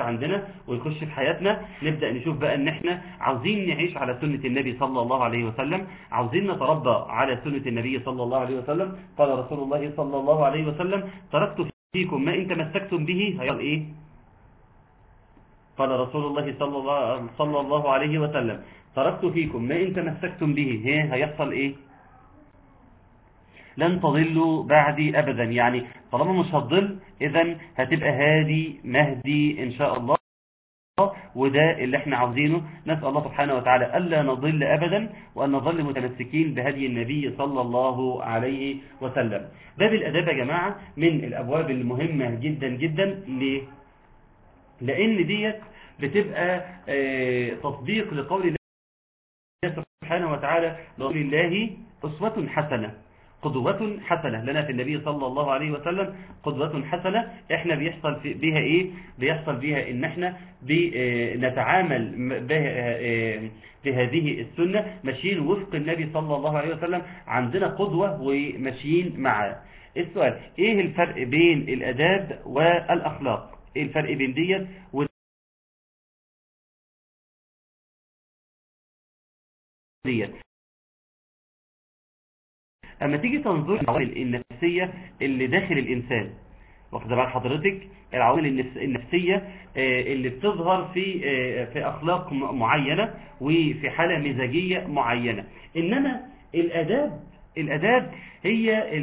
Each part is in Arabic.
عندنا ويخش في حياتنا نبدأ نشوف بقى إن إحنا عاوزين نعيش على سنة النبي صلى الله عليه وسلم عاوزين نتربى على سنة النبي صلى الله عليه وسلم. قال رسول الله صلى الله عليه وسلم تركت فيكم ما إن تمسكتم به هيال إيه؟ قال رسول الله صلى الله, صلى الله عليه وسلم تركت فيكم ما إن تمسكتم به هي هيحصل إيه؟ لن تضلوا بعدي أبدا. يعني طالما مش هتضل إذا هتبقى هادي مهدي إن شاء الله. وده اللي إحنا عاوزينه. نسأل الله سبحانه وتعالى ألا نضل أبدا وأن نظل متمسكين بهدي النبي صلى الله عليه وسلم. باب الأداب يا جماعة من الأبواب المهمة جدا جدا ليه؟ لأن ديت بتبقى آه تصديق لقول الله سبحانه وتعالى لقول الله أسوة حسنة. قدوة حسنة. لنا في النبي صلى الله عليه وسلم قدوة حسنة. إحنا بيحصل بها إيه؟ بيحصل بها إن إحنا نتعامل بهذه السنة ماشيين وفق النبي صلى الله عليه وسلم عندنا قدوة وماشيين معاه. السؤال إيه الفرق بين الأداب والأخلاق؟ إيه الفرق بين ديت؟ وديت. أما تيجي تنظر العوامل النفسية اللي داخل الإنسان واخد بال حضرتك؟ العوامل النفسية اللي بتظهر في في أخلاق معينة وفي حالة مزاجية معينة. إنما الأداب الأداب هي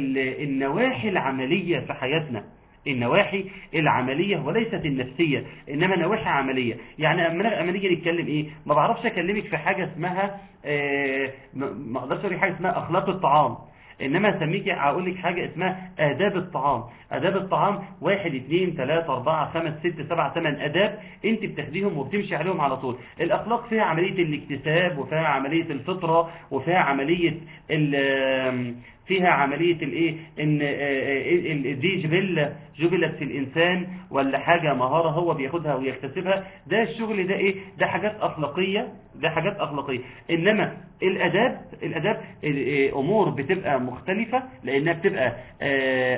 النواحي العملية في حياتنا. النواحي العملية وليست النفسية إنما نواحي عملية. يعني أما نيجي نتكلم إيه؟ ما بعرفش أكلمك في حاجة اسمها آه ما أقدرش أقول حاجة اسمها أخلاق الطعام. إنما أسميك أقول حاجة اسمها آداب الطعام. آداب الطعام واحد اثنين ثلاثة أربعة خمس ست سبعة ثمان آداب أنت بتاخديهم وبتمشي عليهم على طول. الأخلاق فيها عملية الاكتساب وفيها عملية الفطرة وفيها عملية فيها عملية الايه؟ إن دي جبلة جبلت في الإنسان ولا حاجة مهارة هو بياخدها ويكتسبها. ده الشغل ده إيه؟ ده حاجات أخلاقية ده حاجات أخلاقية. إنما الأداب الأداب أمور بتبقى مختلفة لأنها بتبقى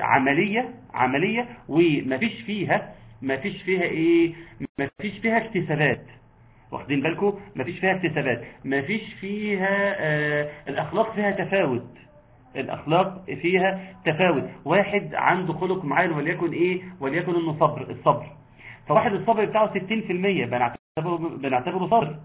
عملية عملية ومفيش فيها مفيش فيها إيه؟ مفيش فيها اكتسابات. واخدين بالكم؟ مفيش فيها اكتسابات. مفيش فيها آه الأخلاق فيها تفاوت. الأخلاق فيها تفاوت. واحد عنده خلق معين وليكن إيه؟ وليكن إنه صبر الصبر. فواحد الصبر بتاعه 60% بنعتبره, بنعتبره صبر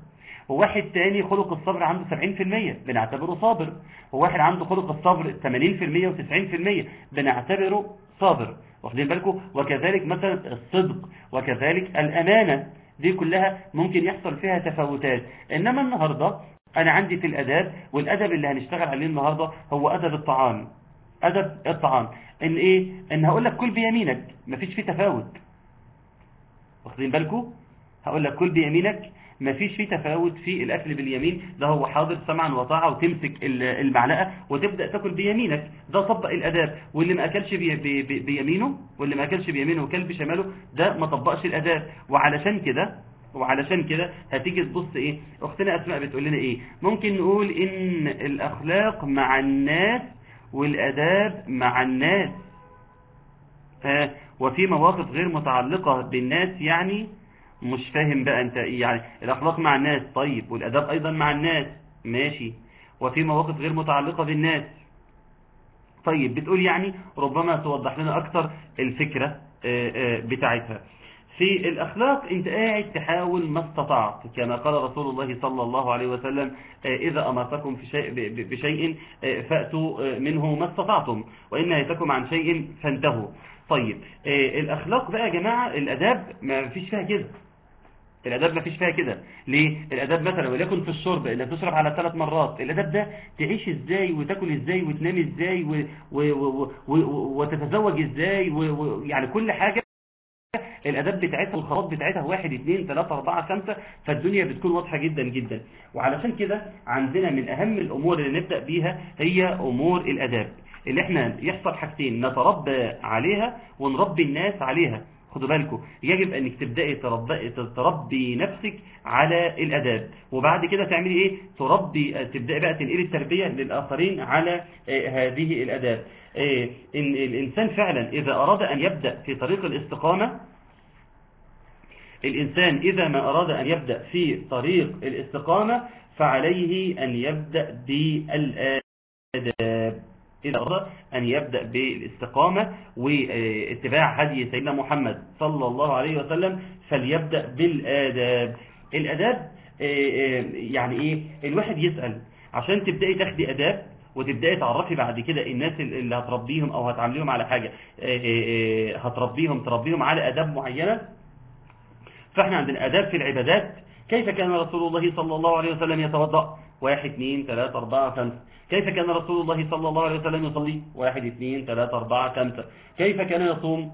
وواحد تاني خلق الصبر عنده 70% بنعتبره صابر. وواحد عنده خلق الصبر 80% و90% بنعتبره صابر. واخدين بالكم؟ وكذلك مثلا الصدق وكذلك الأمانة دي كلها ممكن يحصل فيها تفاوتات. إنما النهاردة أنا عندي في الأداب والأدب اللي هنشتغل عليه النهاردة هو أدب الطعام. أدب الطعام. إن إيه؟ إن هقول لك كل بيمينك مفيش فيه تفاوت. واخدين بالكم هقول لك كل بيمينك مفيش فيه تفاوت في الأكل باليمين. ده هو حاضر سمعا وطاعة وتمسك المعلقة وتبدأ تاكل بيمينك. ده طبق الأداب. واللي ما أكلش بي بي بي بيمينه واللي ما أكلش بيمينه وكل بشماله ده ما طبقش الأداب. وعلشان كده وعلشان كده هتيجي تبص إيه أختنا أسماء بتقول لنا إيه ممكن نقول إن الأخلاق مع الناس والآداب مع الناس. وفي مواقف غير متعلقة بالناس يعني مش فاهم بقى أنت يعني الأخلاق مع الناس طيب والآداب أيضا مع الناس ماشي. وفي مواقف غير متعلقة بالناس. طيب بتقول يعني ربما توضح لنا أكتر الفكرة بتاعتها. في الأخلاق أنت قاعد تحاول ما استطعت كما قال رسول الله صلى الله عليه وسلم إذا أمرتكم في شيء بشيء فأتوا منه ما استطعتم وإن نهيتكم عن شيء فانتهوا. طيب الأخلاق بقى يا جماعة الأداب ما فيش فيها كده. الأداب ما فيش فيها كده. ليه؟ الأداب مثلا وليكن في الشرب انك تشرب على ثلاث مرات الأداب ده تعيش إزاي وتاكل إزاي وتنام إزاي و... و... و... وتتزوج إزاي. يعني كل حاجة الاداب بتاعتها الخطوات بتاعتها واحد اثنين ثلاثة أربعة خمسة فالدنيا بتكون واضحة جدا جدا. وعلشان كده عندنا من أهم الأمور اللي نبدأ بيها هي أمور الأداب اللي إحنا يحصل حاجتين نتربى عليها ونربي الناس عليها. خدوا بالكم يجب أنك تبدأي تربي, تربي نفسك على الأداب. وبعد كده تعملي إيه؟ تربي تبدأي بقى تنقلي التربية للآخرين على آه، هذه الأداب. آه، إن الإنسان فعلا إذا أراد أن يبدأ في طريق الاستقامة الإنسان إذا ما أراد أن يبدأ في طريق الاستقامة فعليه أن يبدأ بالآداب. إذا أراد أن يبدأ بالاستقامة واتباع هدي سيدنا محمد صلى الله عليه وسلم فليبدأ بالآداب. الآداب يعني إيه؟ الواحد يسأل. عشان تبدأي تاخدي آداب وتبدأي تعرفي بعد كده الناس اللي هتربيهم أو هتعامليهم على حاجة هتربيهم تربيهم على آداب معينة فاحنا عندنا آداب في العبادات. كيف كان رسول الله صلى الله عليه وسلم يتوضأ؟ واحد اثنين ثلاثة أربعة خمسة. كيف كان رسول الله صلى الله عليه وسلم يصلي؟ واحد اثنين ثلاثة أربعة خمسة. كيف كان يصوم؟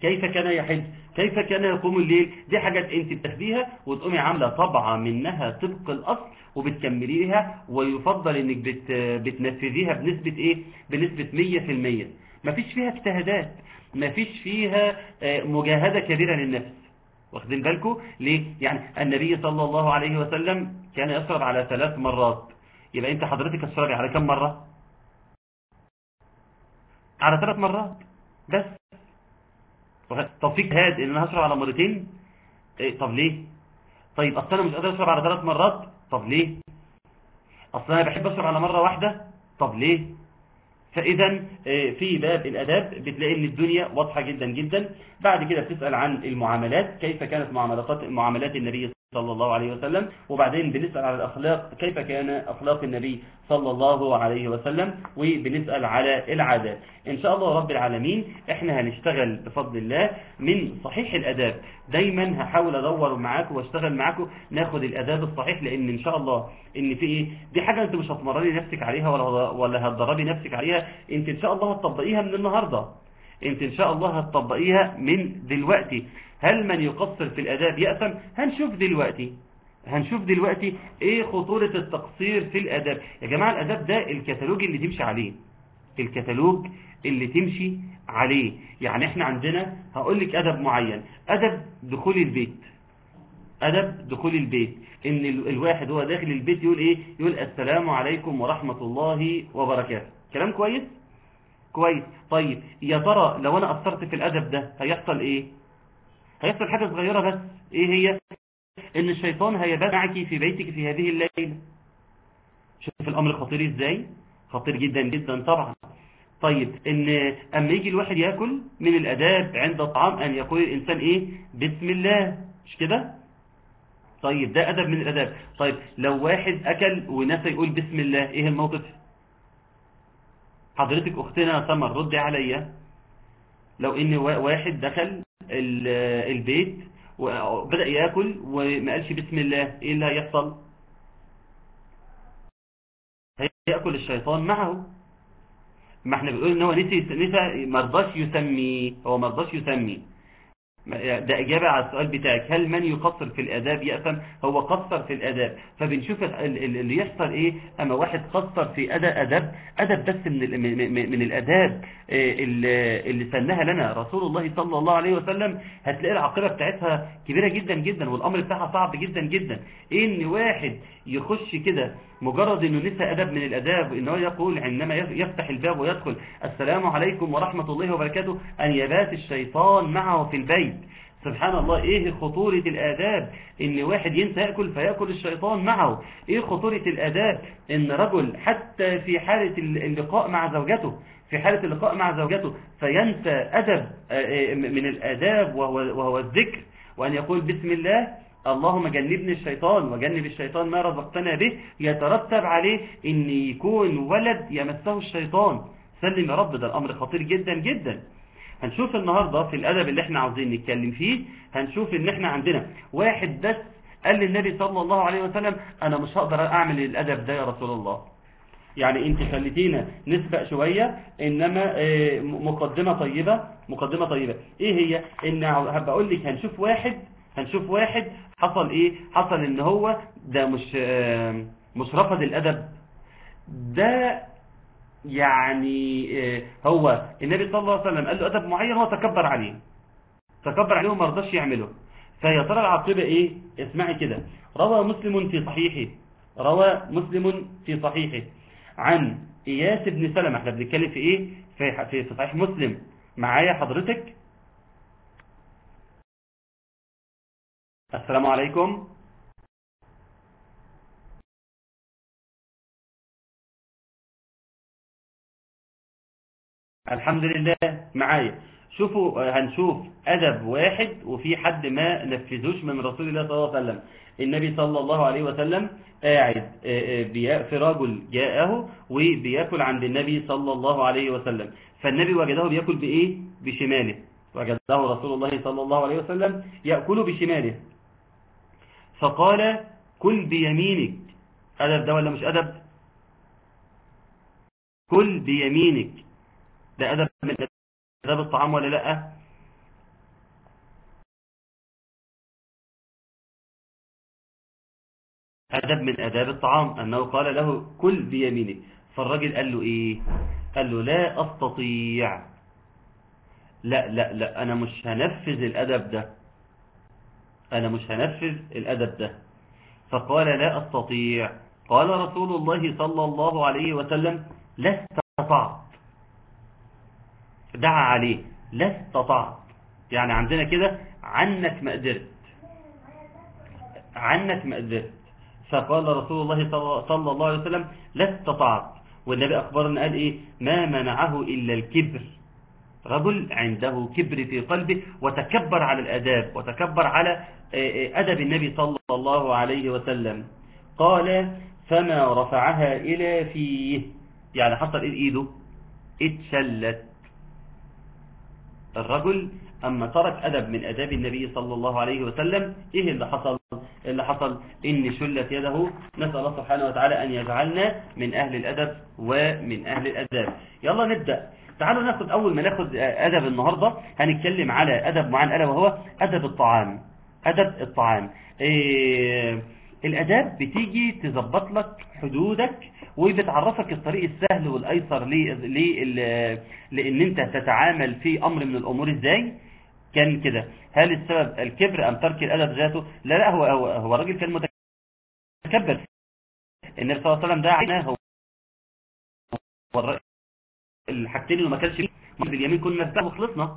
كيف كان يحج؟ كيف كان يقوم الليل؟ دي حاجات انت بتاخديها وتقومي عاملة طبعة منها طبق الأصل وبتكمليها ويفضل انك بت بتنفذيها بنسبة إيه؟ بنسبة 100% مفيش فيها اجتهادات. مفيش فيها مجاهدة كبيرة للنفس. واخدين بالكم؟ ليه؟ يعني النبي صلى الله عليه وسلم كان يشرب على ثلاث مرات. يبقى انت حضرتك تشربي على كم مرة؟ على ثلاث مرات. بس. طب في اجتهاد إن أنا هشرب على مرتين؟ إيه طب ليه؟ طيب أصل أنا مش قادر أشرب على ثلاث مرات؟ طب ليه؟ أصل أنا بحب أشرب على مرة واحدة؟ طب ليه؟ فإذا في باب الأداب بتلاقي إن الدنيا واضحة جدا جدا. بعد كده بتسأل عن المعاملات كيف كانت معاملات النبي صلى الله عليه وسلم. وبعدين بنسأل على الأخلاق كيف كان أخلاق النبي صلى الله عليه وسلم؟ وبنسأل على العادات إن شاء الله رب العالمين إحنا هنشتغل بفضل الله من صحيح الأداب. دايما هحاول أدور معاكم وأشتغل معاكم ناخد الأداب الصحيح لأن إن شاء الله إن في إيه؟ دي حاجة أنت مش هتمرني نفسك عليها ولا ولا هتدربي نفسك عليها. أنت إن شاء الله هتطبقيها من النهاردة. أنت إن شاء الله هتطبقيها من دلوقتي. هل من يقصر في الأداب يأثم؟ هنشوف دلوقتي. هنشوف دلوقتي إيه خطورة التقصير في الأداب. يا جماعة الأداب ده الكتالوج اللي تمشي عليه. الكتالوج اللي تمشي عليه. يعني إحنا عندنا هقول لك أدب معين. أدب دخول البيت. أدب دخول البيت. إن الواحد هو داخل البيت يقول إيه؟ يقول السلام عليكم ورحمة الله وبركاته. كلام كويس؟ كويس. طيب يا ترى لو أنا قصرت في الأدب ده هيحصل إيه؟ هيحصل حاجة صغيرة بس. إيه هي؟ إن الشيطان هيبات معك في بيتك في هذه الليلة. شوف الأمر خطير إزاي؟ خطير جدا جدا طبعا. طيب إن أما يجي الواحد يأكل من الآداب عند الطعام أن يقول الإنسان إيه؟ بسم الله. مش كده؟ طيب ده أدب من الأداب. طيب لو واحد أكل ونسى يقول بسم الله إيه الموقف؟ حضرتك أختنا سمر ردي عليا لو إن واحد دخل البيت وبدأ يأكل وما قالش بسم الله إيه اللي هيحصل؟ هيأكل الشيطان معه. ما إحنا بنقول إن هو نسي نسى ما رضاش يسمي هو ما رضاش يسمي. ده إجابة على السؤال بتاعك. هل من يقصر في الأداب؟ يأثم هو قصر في الأداب. فبنشوف اللي يحصل إيه؟ أما واحد قصر في أدب أدب أدب بس من من الأداب اللي سنها لنا رسول الله صلى الله عليه وسلم هتلاقي العقبة بتاعتها كبيرة جدا جدا والأمر بتاعها صعب جدا جدا. إن واحد يخش كده مجرد إنه نسى أدب من الأداب ان هو يقول عندما يفتح الباب ويدخل السلام عليكم ورحمة الله وبركاته أن يبات الشيطان معه في البيت. سبحان الله إيه خطورة الآداب؟ إن واحد ينسى يأكل فيأكل الشيطان معه. إيه خطورة الآداب؟ إن رجل حتى في حالة اللقاء مع زوجته في حالة اللقاء مع زوجته فينسى أدب من الآداب وهو, وهو الذكر. وأن يقول بسم الله اللهم جنبني الشيطان وجنب الشيطان ما رزقتنا به يترتب عليه ان يكون ولد يمسه الشيطان. سلم يا رب ده الأمر خطير جدا جدا. هنشوف النهاردة في الأدب اللي إحنا عاوزين نتكلم فيه هنشوف إن إحنا عندنا واحد بس قال للنبي صلى الله عليه وسلم أنا مش هقدر أعمل الأدب ده يا رسول الله. يعني أنت خليتينا نسبق شوية إنما آه، مقدمة طيبة مقدمة طيبة. إيه هي؟ إن هبقى أقول لك هنشوف واحد هنشوف واحد حصل إيه؟ حصل إن هو ده مش مش رفض الأدب. ده يعني آه، هو النبي صلى الله عليه وسلم قال له أدب معين هو تكبر عليه. تكبر عليه وما رضاش يعمله. فيا ترى العاقبة إيه؟ اسمعي كده. روى مسلم في صحيحه. روى مسلم في صحيحه. عن إياس بن سلمة. إحنا بنتكلم في إيه؟ في في صحيح مسلم. معايا حضرتك؟ السلام عليكم. الحمد لله معايا. شوفوا هنشوف أدب واحد وفي حد ما نفذوش من رسول الله صلى الله عليه وسلم. النبي صلى الله عليه وسلم قاعد آه، آه، في رجل جاءه وبياكل عند النبي صلى الله عليه وسلم. فالنبي وجده بياكل بإيه؟ بشماله. وجده رسول الله صلى الله عليه وسلم يأكل بشماله. فقال كل بيمينك. أدب ده ولا مش أدب؟ كل بيمينك. ده أدب من أداب الطعام ولا لأ؟ أدب من أداب الطعام أنه قال له كل بيمينك. فالراجل قال له إيه؟ قال له لا أستطيع. لا لا لا أنا مش هنفذ الأدب ده. أنا مش هنفذ الأدب ده. فقال لا أستطيع. قال رسول الله صلى الله عليه وسلم لا استطعت. دعا عليه. لا استطعت. يعني عندنا كده عنك ما قدرت. عنك ما قدرت. فقال رسول الله صلى- الله عليه وسلم لا استطعت. والنبي أخبرنا قال إيه؟ ما منعه إلا الكبر. رجل عنده كبر في قلبه وتكبر على الأداب وتكبر على آه، آه، أدب النبي صلى الله عليه وسلم. قال فما رفعها إلى فيه. يعني حصل إيه إيده. اتشلت. الرجل أما ترك أدب من أداب النبي صلى الله عليه وسلم إيه اللي حصل؟ اللي حصل؟ إن شلت يده. نسأل الله سبحانه وتعالى أن يجعلنا من أهل الأدب ومن أهل الأداب. يلا نبدأ. تعالوا ناخد أول ما ناخد أدب النهاردة هنتكلم على أدب معين ألا وهو أدب الطعام. أدب الطعام. إيه الأداب بتيجي تظبط لك حدودك وبتعرفك الطريق السهل والأيسر لأن أنت تتعامل في أمر من الأمور. إزاي؟ كان كده. هل السبب الكبر أم ترك الأدب ذاته؟ لا لا هو هو, هو راجل كان متكبر. النبي صلى الله عليه وسلم ده عيناه هو الحاجتين اللي ما كانش فيه باليمين كنا نفتح وخلصنا.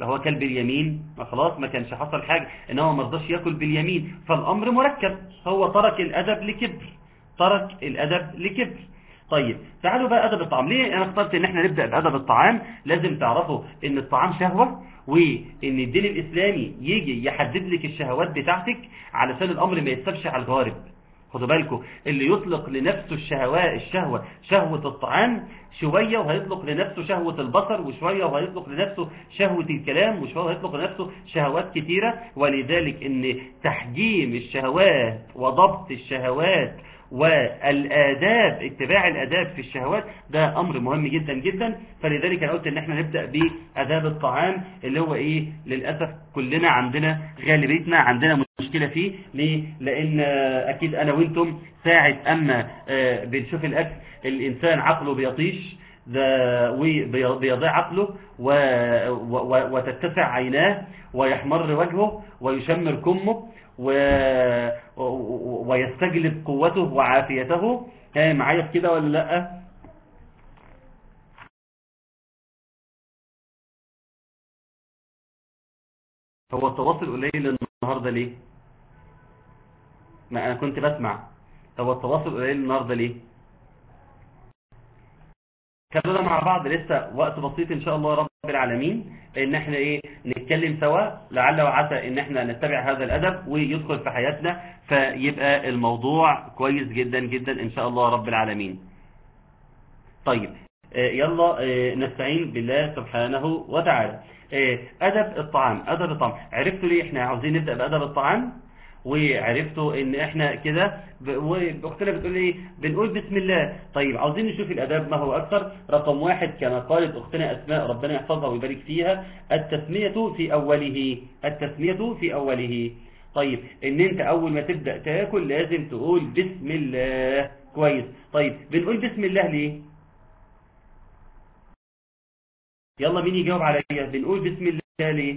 لو هو كل باليمين ما خلاص ما كانش حصل حاجة. ان هو ما رضاش ياكل باليمين فالأمر مركب. هو ترك الأدب لكبر. ترك الأدب لكبر. طيب تعالوا بقى أدب الطعام. ليه أنا اخترت إن إحنا نبدأ بأدب الطعام؟ لازم تعرفوا إن الطعام شهوة وإن الدين الإسلامي يجي يحدد لك الشهوات بتاعتك علشان الأمر ما يتسابش على الغارب. خدوا بالكم اللي يطلق لنفسه الشهوات الشهوة شهوة الطعام شوية وهيطلق لنفسه شهوة البصر وشوية وهيطلق لنفسه شهوة الكلام وشوية وهيطلق لنفسه شهوات كتيرة. ولذلك إن تحجيم الشهوات وضبط الشهوات والآداب اتباع الآداب في الشهوات ده أمر مهم جدا جدا فلذلك أنا قلت إن إحنا نبدأ بآداب الطعام اللي هو إيه للأسف كلنا عندنا غالبيتنا عندنا مشكلة فيه ليه؟ لأن أكيد أنا وإنتم ساعة أما آه، بنشوف الأكل الإنسان عقله بيطيش ده وبيضيع عقله. وتتسع عيناه ويحمر وجهه ويشمر كمه و... ويستجلب قوته وعافيته. ها معايا كده ولا لأ؟ هو التواصل قليل النهارده ليه؟ ما أنا كنت بسمع. هو التواصل قليل النهارده ليه؟ خلونا مع بعض لسه وقت بسيط إن شاء الله رب العالمين إن إحنا إيه نتكلم سوا لعل وعسى إن إحنا نتبع هذا الأدب ويدخل في حياتنا فيبقى الموضوع كويس جدا جدا إن شاء الله رب العالمين. طيب آه، يلا آه، نستعين بالله سبحانه وتعالى. آه، أدب الطعام أدب الطعام. عرفتوا ليه إحنا عاوزين نبدأ بأدب الطعام؟ وعرفتوا إن إحنا كده واختنا بتقول إيه بنقول بسم الله. طيب عاوزين نشوف الأداب ما هو أكثر. رقم واحد كما قالت أختنا أسماء ربنا يحفظها ويبارك فيها. التسمية في أوله. التسمية في أوله. طيب إن أنت أول ما تبدأ تاكل لازم تقول بسم الله. كويس. طيب بنقول بسم الله ليه؟ يلا مين يجاوب عليا؟ بنقول بسم الله ليه؟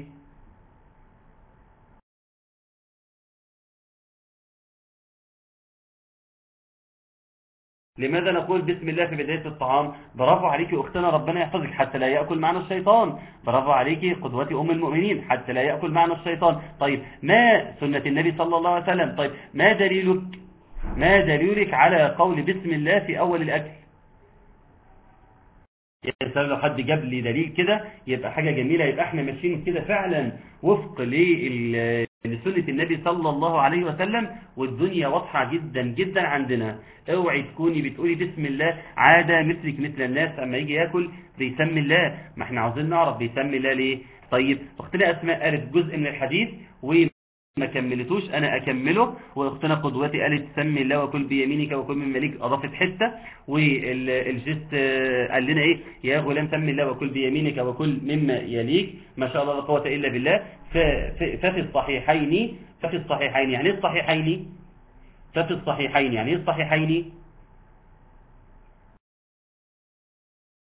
لماذا نقول بسم الله في بداية الطعام؟ برافو عليكي أختنا ربنا يحفظك حتى لا يأكل معنا الشيطان. برافو عليكي قدوتي أم المؤمنين حتى لا يأكل معنا الشيطان. طيب ما سنة النبي صلى الله عليه وسلم؟ طيب ما دليلك ما دليلك على قول بسم الله في أول الأكل؟ سلام لو حد جاب لي دليل كده يبقى حاجة جميلة. يبقى إحنا ماشيين كده فعلا وفق لسنة النبي صلى الله عليه وسلم والدنيا واضحة جدا جدا عندنا. اوعي تكوني بتقولي بسم الله عادة مثلك مثل الناس أما يجي ياكل بيسمي الله. ما إحنا عاوزين نعرف بيسمي الله ليه؟ طيب اختنا اسماء قالت جزء من الحديث وما كملتوش أنا أكمله. وإختنا قدوتي قالت سمي الله وكل بيمينك وكل من مليك. أضافت حتة. والجست قال لنا إيه؟ يا غلام سمي الله وكل بيمينك وكل مما يليك. ما شاء الله لا قوة إلا بالله. ففي الصحيحين ففي الصحيحين يعني إيه الصحيحين؟ ففي الصحيحين يعني إيه الصحيحين؟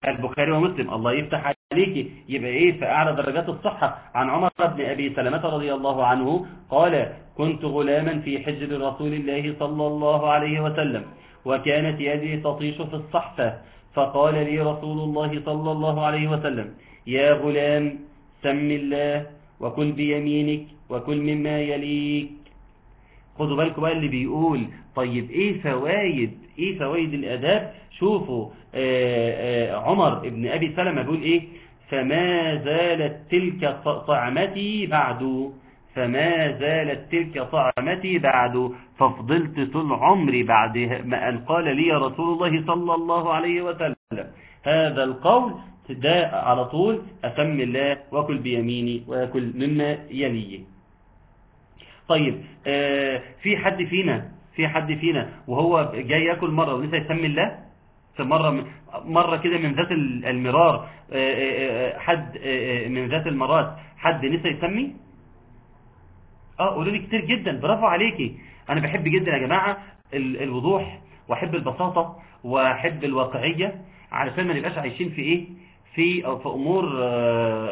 البخاري ومسلم. الله يفتح عليك يبقى إيه؟ في اعلى درجات الصحة عن عمر بن أبي سلمة رضي الله عنه قال كنت غلاما في حجر رسول الله صلى الله عليه وسلم وكانت يدي تطيش في الصحفة فقال لي رسول الله صلى الله عليه وسلم يا غلام سم الله وكل بيمينك وكل مما يليك. خدوا بالكم بقى اللي بيقول. طيب إيه فوائد؟ إيه فوائد الآداب؟ شوفوا عمر ابن أبي سلمة بيقول إيه؟ فما زالت تلك طعمتي بعد. فما زالت تلك طعمتي بعد. ففضلت طول عمري بعد ما أن قال لي رسول الله صلى الله عليه وسلم. هذا القول ده على طول اسم الله وكل بيميني وكل مما يليه طيب آه في حد فينا في حد فينا وهو جاي يأكل مرة ولسه يسمي الله؟ في مرة من- مرة كده من ذات ال- المرار آه، آه، آه، حد من ذات المرات حد نسى يسمي؟ آه قولوا لي كتير جدا. برافو عليكي. أنا بحب جدا يا جماعة ال- الوضوح وأحب البساطة وأحب الواقعية علشان ما نبقاش عايشين في إيه؟ في في أمور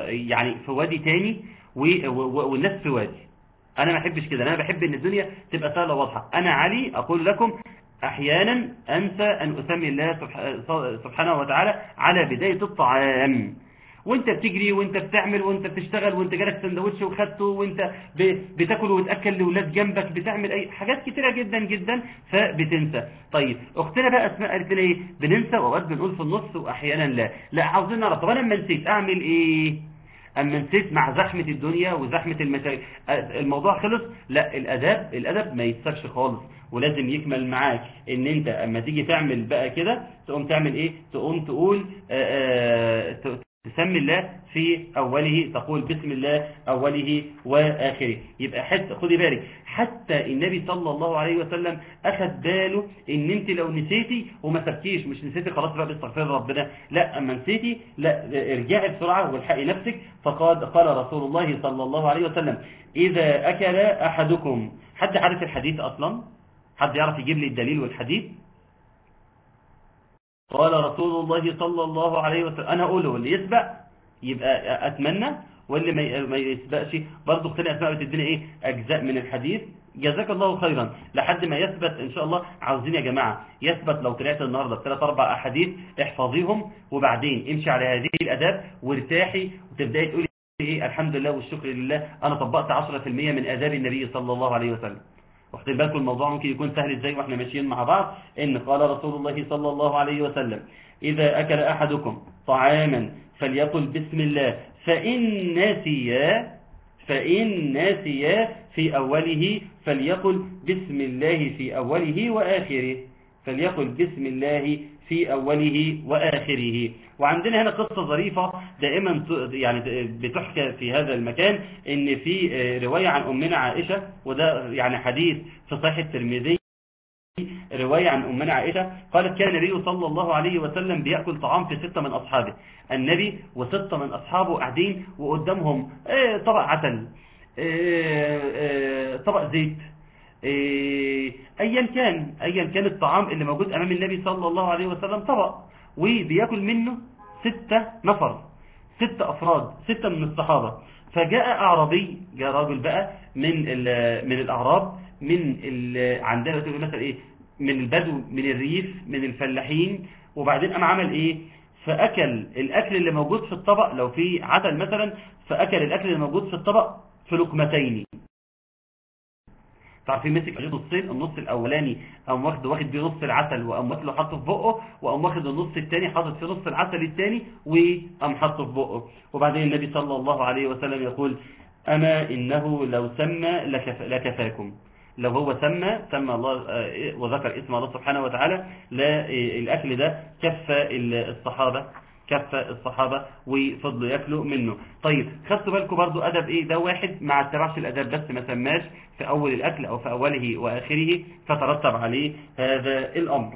يعني في وادي تاني والناس في وادي. أنا ما أحبش كده. أنا بحب إن الدنيا تبقى سهلة وواضحة. أنا علي أقول لكم أحيانا أنسى أن أسمي الله سبح- سبحانه وتعالى على بداية الطعام. وأنت بتجري وأنت بتعمل وأنت بتشتغل وأنت جالك سندوتش وخدته وأنت بتاكل وتأكل لاولاد جنبك بتعمل اي حاجات كتيرة جدا جدا فبتنسى. طيب أختنا بقى اسماء قالت لنا إيه بننسى واوقات بنقول في النص وأحيانا لا. لا عاوزين نعرف طب أنا لما نسيت أعمل إيه؟ أما نسيت مع زحمة الدنيا وزحمة المشاكل الموضوع خلص لا الاداب الأدب ما يتسابش خالص. ولازم يكمل معاك إن أنت أما تيجي تعمل بقى كده تقوم تعمل إيه؟ تقوم تقول آآ آآ تسمي الله في أوله تقول بسم الله أوله وآخره. يبقى حتى خدي بالك حتى النبي صلى الله عليه وسلم أخذ باله إن أنت لو نسيتي وما سبتيش مش نسيتي خلاص بقى باستغفر ربنا لا أما نسيتي لا ارجعي بسرعة والحقي نفسك. فقال قال رسول الله صلى الله عليه وسلم إذا أكل أحدكم حد عارف الحديث أصلا؟ حد يعرف يجيب لي الدليل والحديث؟ قال رسول الله صلى الله عليه وسلم أنا أقوله واللي يسبق يبقى أتمنى واللي ما- يسبقش برضه اختنا أسماء بتدينا إيه؟ أجزاء من الحديث. جزاك الله خيرا. لحد ما يثبت إن شاء الله عاوزين يا جماعة يثبت لو طلعت النهاردة بثلاث أربع أحاديث احفظيهم وبعدين امشي على هذه الأداب وارتاحي وتبدأي تقولي إيه؟ الحمد لله والشكر لله. أنا طبقت 10% من آداب النبي صلى الله عليه وسلم. واخدين بالكم الموضوع ممكن يكون سهل إزاي وإحنا ماشيين مع بعض؟ إن قال رسول الله صلى الله عليه وسلم إذا أكل أحدكم طعاما فليقل بسم الله فإن نسيا فإن نسيا في أوله فليقل بسم الله في أوله وآخره فليقل بسم الله في أوله وآخره. وعندنا هنا قصة ظريفة دائما يعني بتحكى في هذا المكان إن في رواية عن أمنا عائشة وده يعني حديث في صحيح الترمذي. رواية عن أمنا عائشة قالت كان النبي صلى الله عليه وسلم بيأكل طعام في ستة من أصحابه. النبي وستة من أصحابه قاعدين وقدامهم طبق عسل طبق زيت ايا كان ايا كان الطعام اللي موجود أمام النبي صلى الله عليه وسلم طبق. وبياكل منه ستة نفر ستة أفراد ستة من الصحابة. فجاء أعرابي جاء راجل بقى من من الأعراب من عندنا تقول مثلا إيه من البدو من الريف من الفلاحين. وبعدين قام عمل إيه؟ فأكل الأكل اللي موجود في الطبق لو في عسل مثلا فأكل الأكل اللي موجود في الطبق في لقمتين. تعرفين مسك نصين النص الأولاني قام واخد واخد بيه نص العسل وقام واكله حاطه في بقه وقام واخد النص الثاني حاطط في نص العسل الثاني وقام حاطه في بقه. وبعدين النبي صلى الله عليه وسلم يقول أما إنه لو سمى لكف لكفاكم. لو هو سمى سمى الله وذكر اسم الله سبحانه وتعالى لا الأكل ده كفى الصحابة. كفى الصحابة وفضلوا ياكلوا منه. طيب خدتوا بالكم برضو أدب إيه؟ ده واحد ما اتبعش الأدب بس ما سماش في أول الأكل أو في أوله وآخره فترتب عليه هذا الأمر.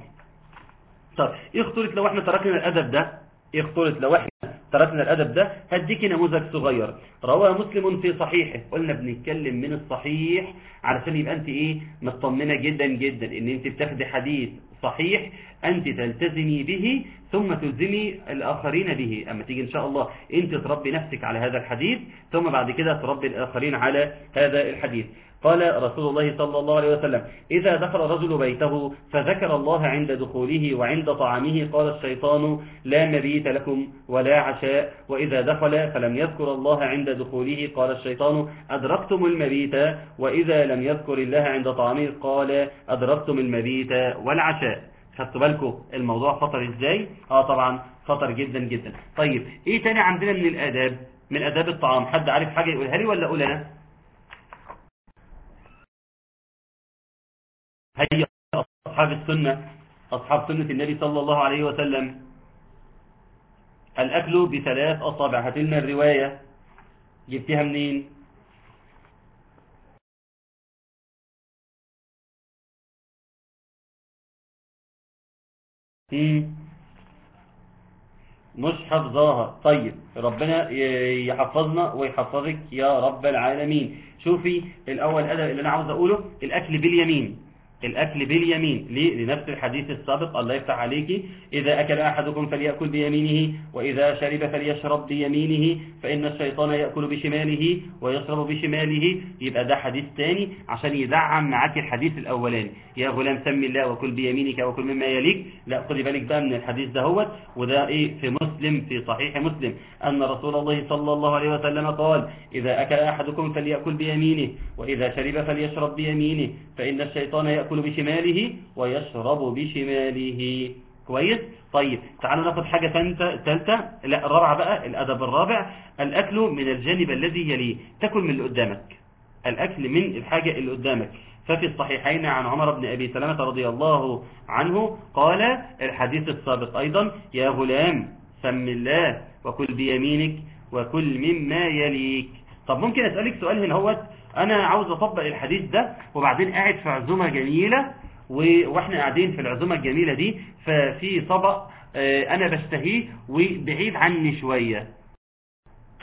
طيب إيه خطورة لو إحنا تركنا الأدب ده؟ إيه خطورة لو إحنا تركنا الأدب ده؟ هديك نموذج صغير. روى مسلم في صحيحه. قلنا بنتكلم من الصحيح علشان يبقى أنت إيه؟ مطمنة جدا جدا إن أنت بتاخدي حديث صحيح أنت تلتزمي به ثم تلزمي الآخرين به. أما تيجي إن شاء الله أنت تربي نفسك على هذا الحديث ثم بعد كده تربي الآخرين على هذا الحديث. قال رسول الله صلى الله عليه وسلم إذا دخل الرجل بيته فذكر الله عند دخوله وعند طعامه قال الشيطان لا مبيت لكم ولا عشاء وإذا دخل فلم يذكر الله عند دخوله. قال الشيطان أدركتم المبيت وإذا لم يذكر الله عند طعامه قال أدركتم المبيت والعشاء. خدتوا بالكم الموضوع خطر إزاي؟ آه طبعا خطر جدا جدا. طيب إيه تاني عندنا من الآداب؟ من آداب الطعام. حد عارف حاجة يقولها لي ولا أقول أنا هيا أصحاب السنة أصحاب سنة النبي صلى الله عليه وسلم. الأكل بثلاث اصابع هاتلنا الرواية. جبتها منين؟ مش حفظاها. طيب ربنا يحفظنا ويحفظك يا رب العالمين. شوفي الأول أدب اللي أنا عاوز أقوله الأكل باليمين. الأكل باليمين. ليه؟ لنفس الحديث السابق الله يفتح عليك. إذا أكل أحدكم فليأكل بيمينه وإذا شرب فليشرب بيمينه فإن الشيطان يأكل بشماله ويشرب بشماله. يبقى ده حديث تاني عشان يدعم معاك الحديث الأولاني. يا غلام سمي الله وكل بيمينك وكل مما يليك. لا خدي بالك بقى من الحديث ده هو وده إيه؟ في مسلم في صحيح مسلم. أن رسول الله صلى الله عليه وسلم قال إذا أكل أحدكم فليأكل بيمينه وإذا شرب فليشرب بيمينه فإن الشيطان يأكل يأكل بشماله ويشرب بشماله. كويس؟ طيب تعالوا ناخد حاجة ثالثة لا الرابعة بقى الأدب الرابع. الأكل من الجانب الذي يليه. تأكل من اللي قدامك. الأكل من الحاجة اللي قدامك. ففي الصحيحين عن عمر بن أبي سلمة رضي الله عنه قال الحديث السابق أيضا يا غلام سم الله وكل بيمينك وكل مما يليك. طب ممكن أسألك سؤال هنا هو أنا عاوز أطبق الحديث ده وبعدين قاعد في عزومة جميلة وإحنا قاعدين في العزومة الجميلة دي ففي طبق أنا بشتهيه وبعيد عني شوية.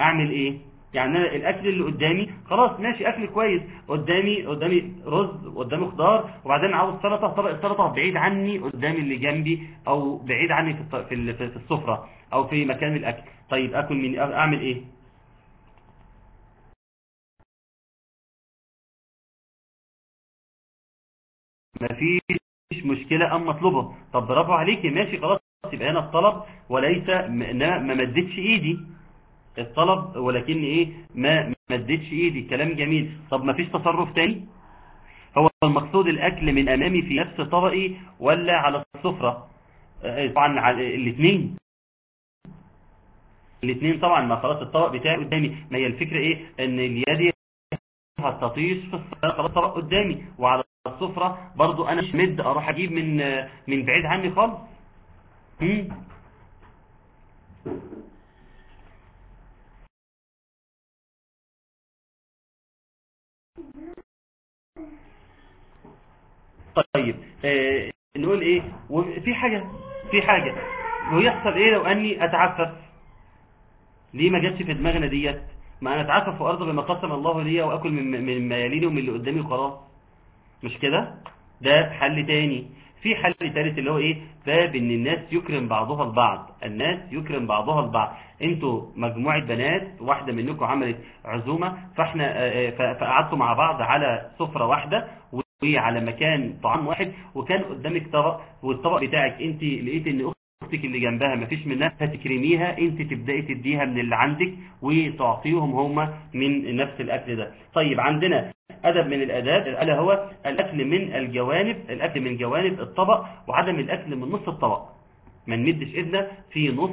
أعمل إيه؟ يعني أنا الأكل اللي قدامي خلاص ماشي أكل كويس. قدامي قدامي رز قدامي خضار وبعدين عاوز سلطة طبق السلطة بعيد عني قدامي اللي جنبي أو بعيد عني في في السفرة أو في مكان الأكل. طيب آكل من أعمل إيه؟ مفيش مشكلة أم مطلوبة. طب برافو عليكي ماشي خلاص يبقى هنا الطلب وليس ما مدتش إيدي. الطلب ولكن إيه ما مدتش إيدي. كلام جميل. طب مفيش تصرف تاني؟ هو المقصود الأكل من أمامي في نفس طبقي ولا على السفرة؟ طبعا على الاثنين الاثنين طبعا ما خلاص الطبق بتاعي قدامي. ما هي الفكرة إيه؟ إن اليد هتطيش في الصلاة خلاص طبق قدامي. وعلى السفرة برضو أنا مش مد أروح أجيب من من بعيد عني خالص. طيب آه نقول إيه؟ وفي حاجة في حاجة. ويحصل إيه لو أني أتعفف؟ ليه ما جاتش في دماغنا ديت؟ ما أنا أتعفف وأرضى بما قسم الله لي وأكل من من مياليني ومن اللي قدامي وخلاص. مش كده؟ ده حل تاني. في حل ثالث اللي هو إيه؟ باب إن الناس يكرم بعضها البعض. الناس يكرم بعضها البعض. أنتوا مجموعة بنات واحدة منكم عملت عزومة فإحنا فقعدتوا مع بعض على سفرة واحدة وعلى مكان طعام واحد وكان قدامك طبق والطبق بتاعك انت لقيت إن أختك اللي جنبها مفيش منها فتكرميها انت تبدأي تديها من اللي عندك وتعطيهم هم من نفس الأكل ده. طيب عندنا أدب من الأداب الا هو الأكل من الجوانب الأكل من جوانب الطبق وعدم الأكل من نص الطبق. ما نمدش إيدنا في نص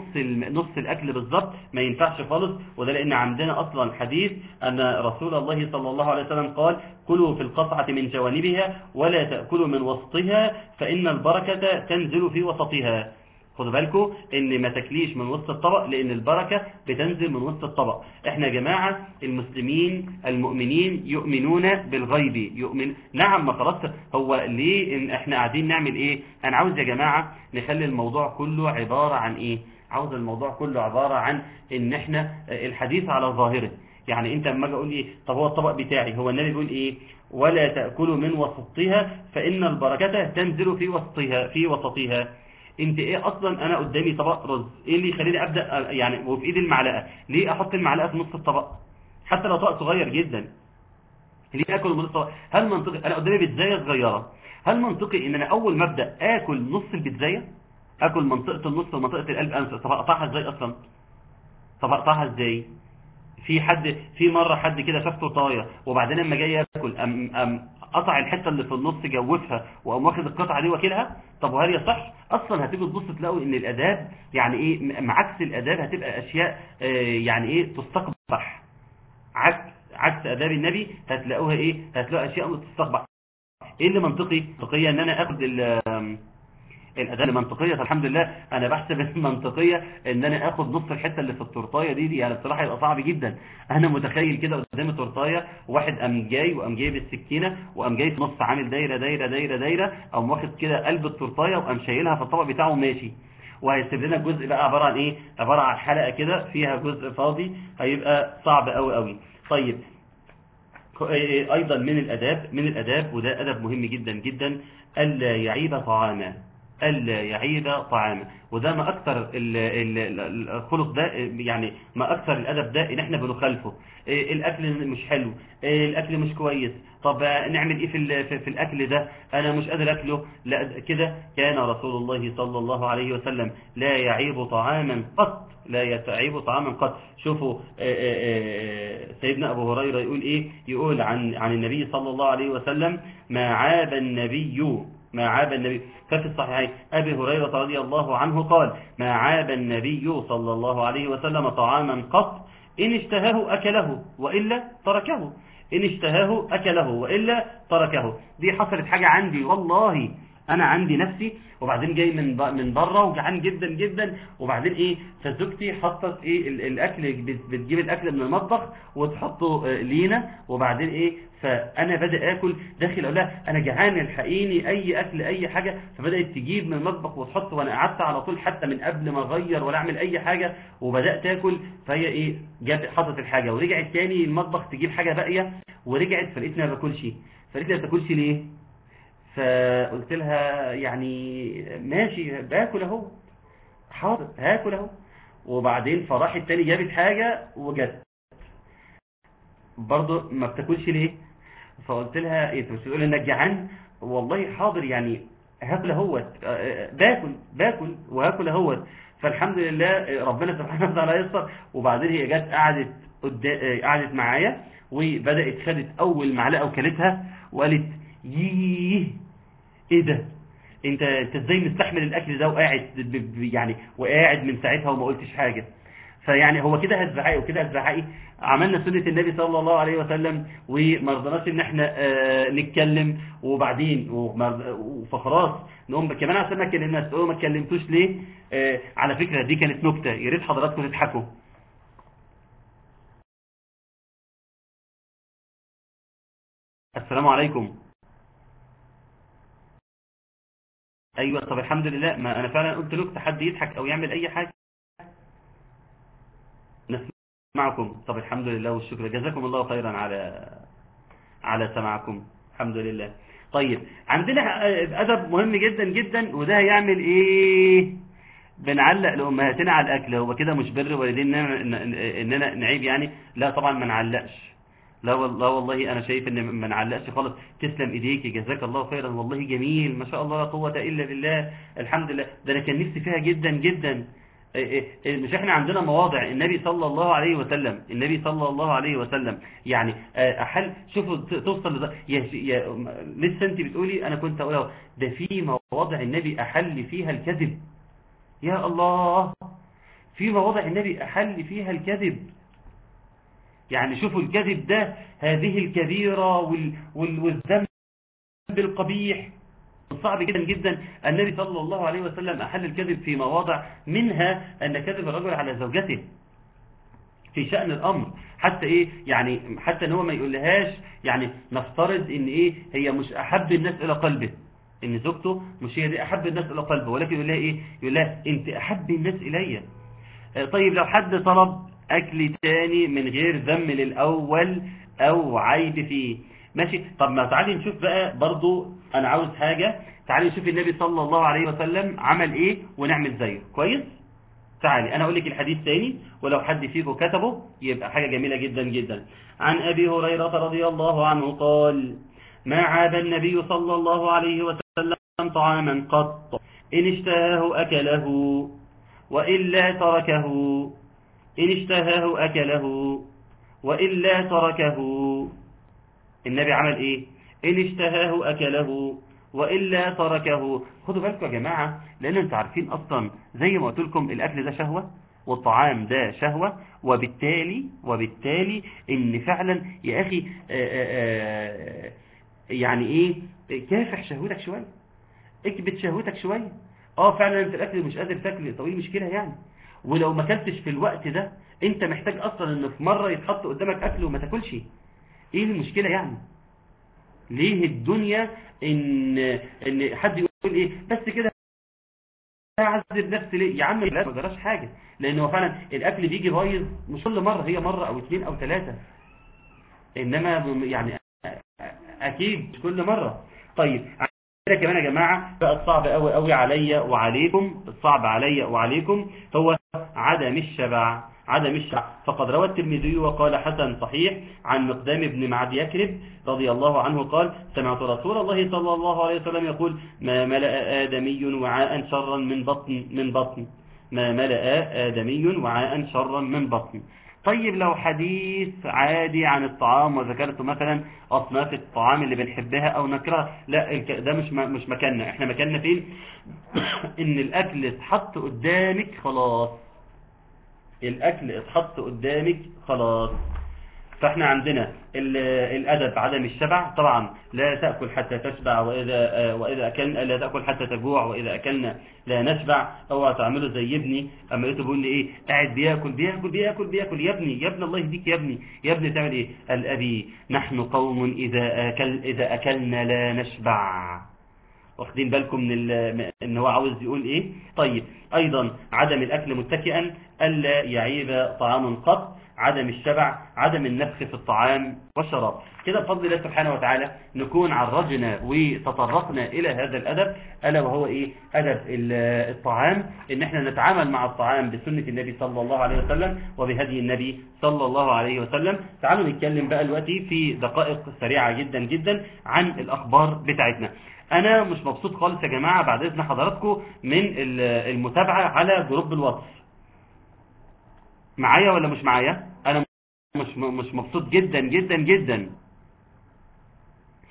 نص الأكل بالظبط ما ينفعش خالص. وده لأن عندنا أصلا حديث أن رسول الله صلى الله عليه وسلم قال كلوا في القطعة من جوانبها ولا تأكلوا من وسطها فإن البركة تنزل في وسطها. خدوا بالكم إن ما تاكليش من وسط الطبق لأن البركة بتنزل من وسط الطبق. إحنا يا جماعة المسلمين المؤمنين يؤمنون بالغيب يؤمن نعم ما خلاص هو ليه إن إحنا قاعدين نعمل إيه؟ أنا عاوز يا جماعة نخلي الموضوع كله عبارة عن إيه؟ عاوز الموضوع كله عبارة عن إن إحنا الحديث على ظاهره. يعني أنت لما أجي أقول إيه طب هو الطبق بتاعي هو النبي بيقول إيه؟ ولا تأكلوا من وسطها فإن البركة تنزل في وسطها في وسطها. انت إيه أصلا أنا قدامي طبق رز؟ إيه اللي يخليني ابدأ؟ يعني وفي ايدي المعلقة. ليه أحط المعلقة في نص الطبق؟ حتى لو طبق صغير جدا. ليه اكل من الطبق هل منطقي؟ أنا قدامي بيتزاية صغيرة. هل منطقي ان أنا اول ما ابدأ اكل نص البيتزاية؟ اكل منطقة النص ومنطقة القلب؟ انسى طب اقطعها إزاي أصلا؟ طب اقطعها إزاي؟ في حد في مرة حد كده شاف تورتايه وبعدين لما جاي ياكل أم أم قطع الحتة اللي في النص جوفها وقام واخد القطعة دي واكلها؟ طب وهل يصح أصلا هتيجوا تبص تلاقوا إن الأداب يعني إيه معكس الأداب هتبقى أشياء آه يعني إيه تستقبح. عكس عكس أداب النبي هتلاقوها إيه هتلاقوا أشياء تستقبح. إيه اللي منطقي؟ منطقية إن أنا آخد الاداة المنطقية الحمد لله أنا بحسب المنطقية ان أنا اخد نص الحتة اللي في التورتاية دي دي يعني بصراحة يبقى صعب جدا. أنا متخيل كده قدام التورتاية واحد قام جاي وقام جايب السكينة وقام جاي في نص عامل دايرة دايرة دايرة دايرة قام واخد كده قلب التورتاية وقام شايلها في الطبق بتاعه وماشي. وهيسيب لنا الجزء بقى عبارة عن إيه؟ عبارة عن حلقة كده فيها جزء فاضي هيبقى صعب قوي قوي طيب. أيضا من الأداب من الأداب وده أدب مهم جدا جدا ألا يعيب طعاما. ألا يعيب طعاما. وده ما أكثر الخلق ده يعني ما أكثر الأدب ده إن إحنا بنخالفه. الأكل مش حلو. الأكل مش كويس. طب نعمل إيه في, في الأكل ده؟ أنا مش قادر أكله. لا كده كان رسول الله صلى الله عليه وسلم لا يعيب طعاما قط. لا يتعيب طعاما قط. شوفوا سيدنا أبو هريرة يقول إيه؟ يقول عن عن النبي صلى الله عليه وسلم ما عاب النبي ما عاب النبي ففي الصحيحين أبي هريرة رضي الله عنه قال ما عاب النبي صلى الله عليه وسلم طعاما قط إن اشتهاه أكله وإلا تركه إن اشتهاه أكله وإلا تركه. دي حصلت حاجة عندي والله أنا عندي نفسي وبعدين جاي من من بره وجعان جدا جدا وبعدين إيه فزوجتي حطت إيه الأكل بتجيب الأكل من المطبخ وتحطه لينا وبعدين إيه فأنا بدأ آكل داخل أقول لها أنا جعان الحقيني أي أكل أي حاجة. فبدأت تجيب من المطبخ وتحط وأنا قعدت على طول حتى من قبل ما أغير ولا أعمل أي حاجة. وبدأت آكل فهي إيه جت حطت الحاجة. ورجعت تاني المطبخ تجيب حاجة باقية. ورجعت فلقيتني ما باكلش. فلقيتني ما بتاكلش ليه؟ فقلت لها يعني ماشي باكل أهو. حاضر هاكل أهو. وبعدين فراحت تاني جابت حاجة وجت. برضه ما بتاكلش ليه؟ فقلت لها إيه انت بتقول انك جعان والله حاضر يعني هاكل اهوت باكل باكل وهاكل اهوت فالحمد لله ربنا سبحانه وتعالى يسر وبعدين هي جت قعدت قعدت معايا وبدأت خدت أول معلقة وكلتها. وقالت ييه إيه ده؟ أنت أنت إزاي مستحمل الأكل ده؟ وقاعد يعني وقاعد من ساعتها وما قلتش حاجة. فيعني هو كده هتزعقي وكده هتزعقي عملنا سنة النبي صلى الله عليه وسلم وما رضناش إن إحنا آه نتكلم. وبعدين فخلاص نقوم كمان عشان ما اتكلمناش. تقولوا ما اتكلمتوش ليه؟ آه على فكرة دي كانت نكتة. يا ريت حضراتكم تضحكوا. السلام عليكم. أيوه طب الحمد لله. ما أنا فعلا قلت نكتة حد يضحك أو يعمل أي حاجة. نسمعكم طب الحمد لله والشكر. جزاكم الله خيرا على على سماعكم. الحمد لله. طيب عندنا أدب مهم جدا جدا وده هيعمل إيه؟ بنعلق لأمهاتنا على الأكل. هو كده مش بر والدين إننا نعيب يعني؟ لا طبعا ما نعلقش. لا والله أنا شايف إن ما نعلقش خالص. تسلم إيديك. جزاك الله خيرا. والله جميل. ما شاء الله لا قوة إلا بالله. الحمد لله. ده أنا كان نفسي فيها جدا جدا. إيه إيه مش إحنا عندنا مواضع. النبي صلى الله عليه وسلم النبي صلى الله عليه وسلم يعني آه، احل شوفوا ت- توصل لسه انت بتقولي أنا كنت أقولها ده في مواضع النبي أحل فيها الكذب. يا الله في مواضع النبي أحل فيها الكذب. يعني شوفوا الكذب ده هذه الكبيرة وال وال والذنب القبيح. صعب جدا جدا. النبي صلى الله عليه وسلم أحل الكذب في مواضع منها أن كذب الرجل على زوجته في شأن الأمر. حتى إيه؟ يعني حتى إن هو ما يقولهاش يعني نفترض إن إيه؟ هي مش أحب الناس إلى قلبه. إن زوجته مش هي دي أحب الناس إلى قلبه ولكن يقول لها إيه؟ يقول لها أنت أحب الناس إلي. آه، طيب لو حد طلب أكل تاني من غير ذم للأول أو عيب فيه ماشي؟ طب ما تعالي نشوف بقى برضو أنا عاوز حاجة. تعالي نشوف النبي صلى الله عليه وسلم عمل إيه ونعمل زيه. كويس؟ تعالي أنا أقول لك الحديث تاني ولو حد فيكم كتبه يبقى حاجة جميلة جدا جدا. عن أبي هريرة رضي الله عنه قال ما عاب النبي صلى الله عليه وسلم طعاما قط إن اشتهاه أكله وإلا تركه إن اشتهاه أكله وإلا تركه النبي عمل إيه؟ إن اشتهاه أكله وإلا تركه. خدوا بالكم يا جماعة لأن أنتوا عارفين أصلا زي ما قلت لكم الأكل ده شهوة والطعام ده شهوة وبالتالي وبالتالي إن فعلا يا أخي آآ آآ يعني إيه؟ كافح شهوتك شوية اكبت شهوتك شوية آه فعلا أنت الأكل مش قادر تاكل طويل مشكلة يعني؟ ولو ما أكلتش في الوقت ده أنت محتاج أصلا ان في مرة يتحط قدامك أكل وما تاكلش. إيه المشكلة يعني؟ ليه الدنيا إن إن حد يقول إيه؟ بس كده أعذب نفسي ليه؟ يا عم لا ما جراش حاجة لأن هو فعلا الأكل بيجي بايظ مش كل مرة هي مرة أو اثنين أو ثلاثة إنما يعني أكيد كل مرة. طيب كده كمان يا جماعة بقى الصعب قوي قوي عليا وعليكم الصعب عليا وعليكم هو عدم الشبع. عدم الشبع فقد روى الترمذي وقال حسن صحيح عن مقدام بن معد يكرب رضي الله عنه قال سمعت رسول الله صلى الله عليه وسلم يقول ما ملأ آدمي وعاء شرا من بطن من بطن. ما ملأ آدمي وعاء شرا من بطن. طيب لو حديث عادي عن الطعام وذكرت مثلا أصناف الطعام اللي بنحبها أو نكرهها لا ده مش مش مكاننا. إحنا مكاننا فين؟ إن الأكل اتحط قدامك خلاص. الأكل اتحط قدامك خلاص. فإحنا عندنا ال- الأدب عدم الشبع طبعا لا تأكل حتى تشبع وإذا وإذا أكلنا لا تأكل حتى تجوع وإذا أكلنا لا نشبع. اوعى تعمله زي ابني. أما لقيته بيقول لي إيه؟ قاعد بياكل بياكل بياكل بياكل. يا ابني يا ابني الله يهديك يا ابني. يا ابني تعمل إيه؟ قال أبي نحن قوم إذا أكل إذا أكلنا لا نشبع. واخدين بالكم من إن هو عاوز يقول إيه؟ طيب أيضا عدم الأكل متكئا. ألا يعيب طعام قط عدم الشبع عدم النفخ في الطعام والشراب. كده بفضل الله سبحانه وتعالى نكون عرجنا وتطرقنا إلى هذا الأدب ألا وهو أدب ال- الطعام إن إحنا نتعامل مع الطعام بسنة النبي صلى الله عليه وسلم وبهدي النبي صلى الله عليه وسلم. تعالوا نتكلم بقى دلوقتي في دقائق سريعة جدا جدا عن الأخبار بتاعتنا. أنا مش مبسوط خالص يا جماعة بعد إذن حضراتكم من ال- المتابعة على جروب الواتس. معايا ولا مش معايا؟ أنا مش مش مبسوط جدا جدا جدا.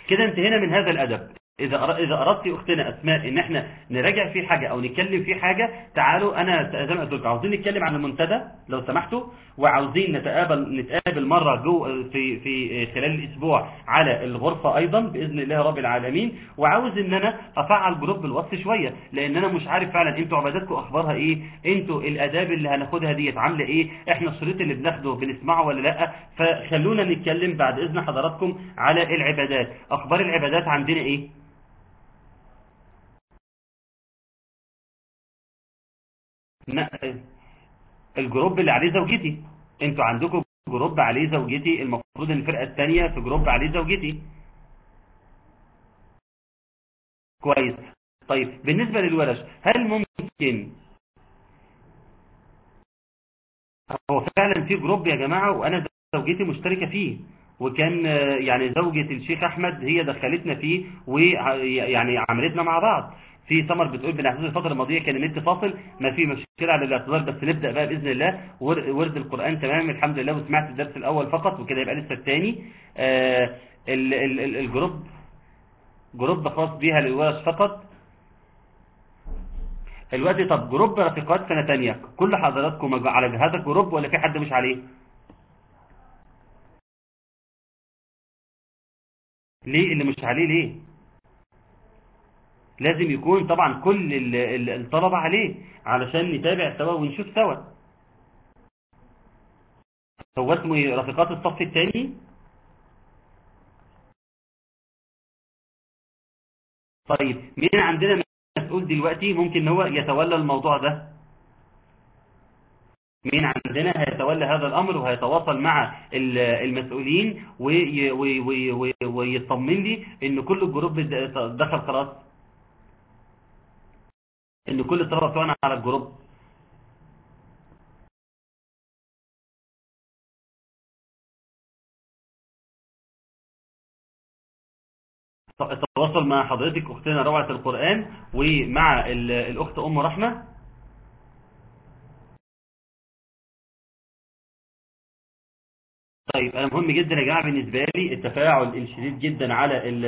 كده انتهينا من هذا الأدب. إذا إذا أردت أختنا أسماء إن إحنا نراجع في حاجة أو نتكلم في حاجة تعالوا أنا زي ما قلت لكم عاوزين نتكلم عن المنتدى؟ لو سمحتوا. وعاوزين نتقابل نتقابل مرة جو في في خلال الأسبوع على الغرفة أيضا بإذن الله رب العالمين. وعاوز إن أنا أفعل جروب الوصف شوية لأن أنا مش عارف فعلا أنتوا عباداتكم أخبارها إيه أنتوا الآداب اللي هناخدها ديت عاملة إيه إحنا الشريط اللي بناخده بنسمعه ولا لأ؟ فخلونا نتكلم بعد إذن حضراتكم على العبادات. أخبار العبادات عندنا إيه؟ ال group اللي عليه زوجتي. أنتوا عندكم group عليه زوجتي المفروض ان الفرقة الثانية في group عليه زوجتي. كويس. طيب بالنسبة للورش هل ممكن هو فعلا في جروب يا جماعة وأنا زوجتي مشتركة فيه؟ وكان يعني زوجة الشيخ أحمد هي دخلتنا فيه ويعني عملتنا مع بعض. في سمر بتقول بالاحداث الفترة الماضية كان النت فاصل ما في مشكلة على الاعتذار بس نبدأ بقى بإذن الله. ور- ورد القرآن تمام الحمد لله وسمعت الدرس الأول فقط وكده يبقى لسه الثاني. آه ال- ال- ال- ال group group خاص بيها للورش فقط. الوقت طب group رفيقات سنة ثانية كل حضراتكم على هذا ال group ولا في حد مش عليه؟ ليه اللي مش عليه ليه؟ لازم يكون طبعا كل ال- ال- الطلبة عليه علشان نتابع سوا ونشوف سوا. هو اسمه إيه؟ رفيقات الصف الثاني طيب مين عندنا مسؤول دلوقتي؟ ممكن هو يتولى الموضوع ده. مين عندنا هيتولى هذا الأمر وهيتواصل مع ال- المسؤولين وي- وي- وي- وي- ويطمن لي إن كل ال group دخل خلاص؟ إن كل الطلبه بتوعنا على ال group. التواصل مع حضرتك أختنا روعة القرآن ومع ال- الأخت أم رحمة. طيب أنا مهم جدا يا جماعة بالنسبة لي التفاعل الشديد جدا على ال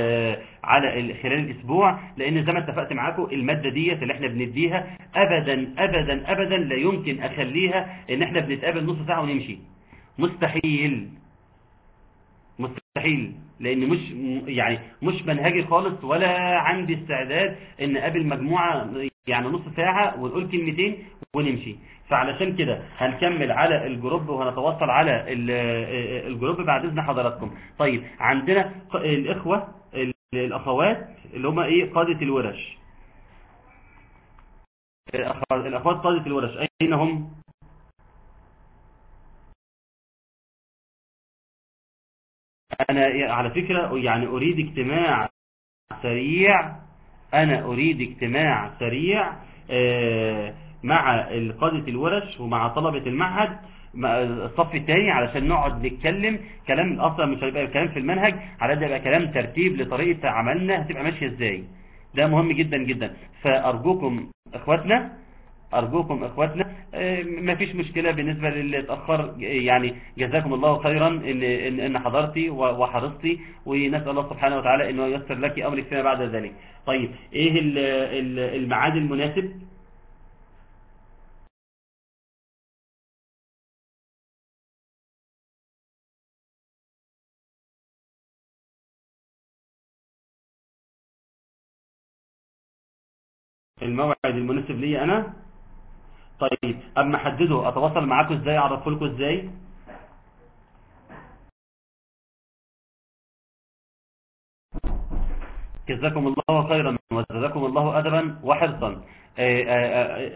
على ال خلال الأسبوع لأن زي ما اتفقت معاكم المادة ديت اللي إحنا بنديها ابدا ابدا ابدا لا يمكن أخليها إن إحنا بنتقابل نص ساعة ونمشي. مستحيل. مستحيل. لأن مش يعني مش منهجي خالص ولا عندي استعداد إن أقابل مجموعة يعني نص ساعة ونقول كلمتين ونمشي. فعلشان كده هنكمل على ال group وهنتواصل على ال- ال group بعد إذن حضراتكم. طيب عندنا ق- الإخوة ال- الأخوات اللي هم إيه؟ قادة الورش. الاخوات قادة الورش. أين هم؟ أنا على فكرة يعني أريد اجتماع سريع. أنا أريد اجتماع سريع. آه، مع قادة الورش ومع طلبة المعهد مع الصف الثاني علشان نقعد نتكلم كلام أصلا مش هيبقى كلام في المنهج على قد يبقى كلام ترتيب لطريقة عملنا هتبقى ماشية إزاي. ده مهم جدا جدا. فأرجوكم إخواتنا أرجوكم إخواتنا آه، ما فيش مشكلة بالنسبة للي اتأخر يعني جزاكم الله خيرا إن, إن, إن حضرتي وحرصتي ونسأل الله سبحانه وتعالى إنه ييسر لك أمرك فيما بعد ذلك. طيب إيه ال- ال- الميعاد المناسب؟ الموعد المناسب لي أنا؟ طيب أما أحدده أتواصل معاكم إزاي؟ أعرف لكم إزاي؟ جزاكم الله خيرا وجزاكم الله أدبا وحرصا. آه، آه،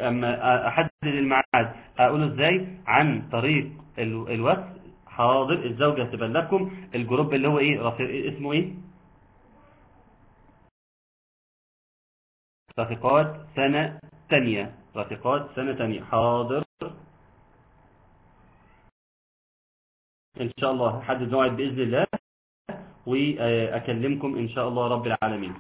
آه، أما أحدد الميعاد أقوله إزاي؟ عن طريق ال- الواتس. حاضر الزوجة هتبلغكم الجروب اللي هو رفيق اسمه إيه؟ رفيقات سنة تانية. رفيقات سنة تانية. حاضر. إن شاء الله حدد موعد بإذن الله وأكلمكم إن شاء الله رب العالمين.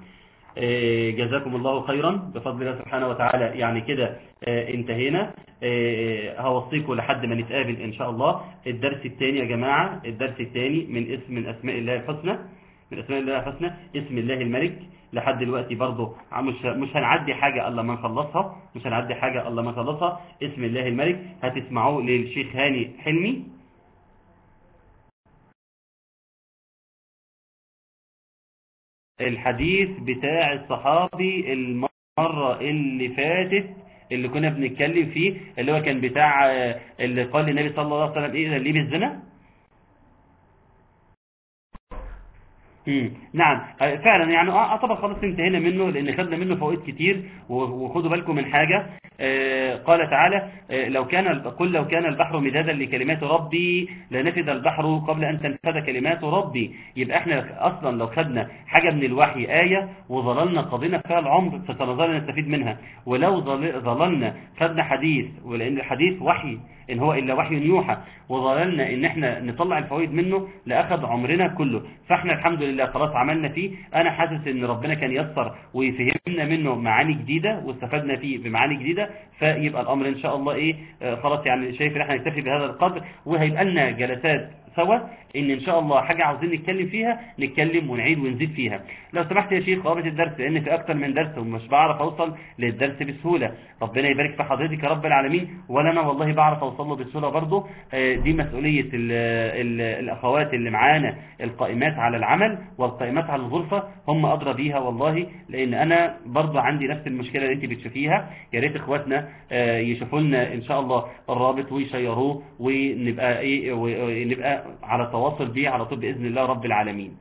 آه، جزاكم الله خيرا. بفضل الله سبحانه وتعالى يعني كده آه، انتهينا. آه، هوصيكم لحد ما نتقابل إن شاء الله. الدرس الثاني يا جماعة الدرس الثاني من اسم من أسماء الله الحسنى من أسماء الله الحسنى اسم الله الملك. لحد دلوقتي برضه. مش مش هنعدي حاجة إلا ما نخلصها. مش هنعدي حاجة إلا ما نخلصها. اسم الله الملك. هتسمعوه للشيخ هاني حلمي. الحديث بتاع الصحابي المرة اللي فاتت اللي كنا بنتكلم فيه اللي هو كان بتاع آه، اللي قال للنبي صلى الله عليه وسلم إيه ليه بالزنا؟ مم. نعم. آه، فعلا يعني أه آه، طبعا خلاص انتهينا منه لأن خدنا منه فوائد كتير وخدوا بالكم من حاجة. آه، قال تعالى لو كان قل لو كان البحر مدادا لكلمات ربي لنفد البحر قبل أن تنفد كلمات ربي. يبقى إحنا أصلا لو خدنا حاجة من الوحي آية وظللنا قضينا فيها العمر فسنظل نستفيد منها. ولو ظل- ظللنا خدنا حديث ولأن الحديث وحي إن هو إلا وحي يوحى. وظللنا إن إحنا نطلع الفوائد منه لأخذ عمرنا كله. فإحنا الحمد لله خلاص عملنا فيه. أنا حاسس إن ربنا كان يسر ويفهمنا منه معاني جديدة واستفدنا فيه بمعاني جديدة فيبقى الأمر إن شاء الله إيه آه، خلاص يعني شايف إن إحنا نكتفي بهذا القدر. وهيبقى لنا جلسات سوا إن إن شاء الله حاجة عاوزين نتكلم فيها نتكلم ونعيد ونزيد فيها. لو سمحت يا شيخ قرابة الدرس لأن في أكتر من درس ومش بعرف أوصل للدرس بسهولة. ربنا يبارك في حضرتك يا رب العالمين. ولا أنا والله بعرف أوصل له بسهولة برضه. آه، دي مسؤولية ال ال الأخوات اللي معانا القائمات على العمل والقائمات على الغرفة هم أدرى بيها والله. لأن أنا برضه عندي نفس المشكلة اللي أنت بتشوفيها. يا ريت إخواتنا آه، يشوفوا لنا إن شاء الله الرابط ويشيروه ونبقى إيه ونبقى على تواصل بيه على طول بإذن الله رب العالمين.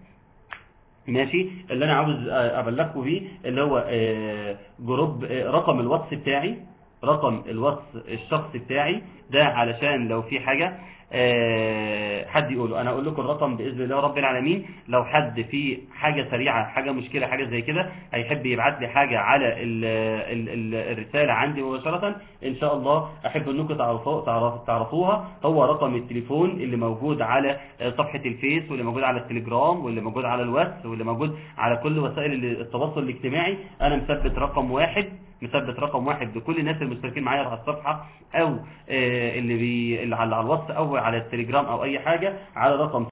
ماشي؟ اللي أنا عاوز أبلغكم بيه اللي هو آه، group آه، رقم الواتس بتاعي رقم الواتس الشخصي بتاعي ده علشان لو في حاجة آه، حد يقوله. أنا أقول لكم الرقم بإذن الله رب العالمين. لو حد في حاجة سريعة حاجة مشكلة حاجة زي كده هيحب يبعت لي حاجة على ال ال ال الرسالة عندي مباشرة. إن شاء الله أحب أنكم تعرفوا تعرف- تعرفوها. هو رقم التليفون اللي موجود على صفحة الفيس واللي موجود على التليجرام واللي موجود على الواتس واللي موجود على كل وسائل التواصل الاجتماعي. أنا مثبت رقم واحد. مثبت رقم واحد لكل الناس المشتركين معايا على الصفحة أو آه، اللي, بي... اللي على الواتس أو على التليجرام أو أي حاجة على رقم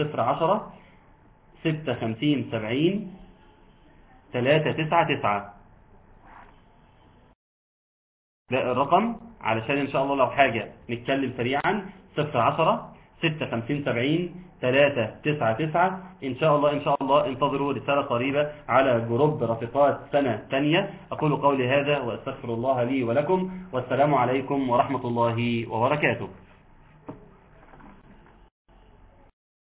010 56 70 399 ده الرقم علشان إن شاء الله لو حاجة نتكلم سريعا 010 56 70 399 إن شاء الله إن شاء الله انتظروا رسالة قريبة على جروب رفيقات سنة ثانية أقول قولي هذا وأستغفر الله لي ولكم. والسلام عليكم ورحمة الله وبركاته.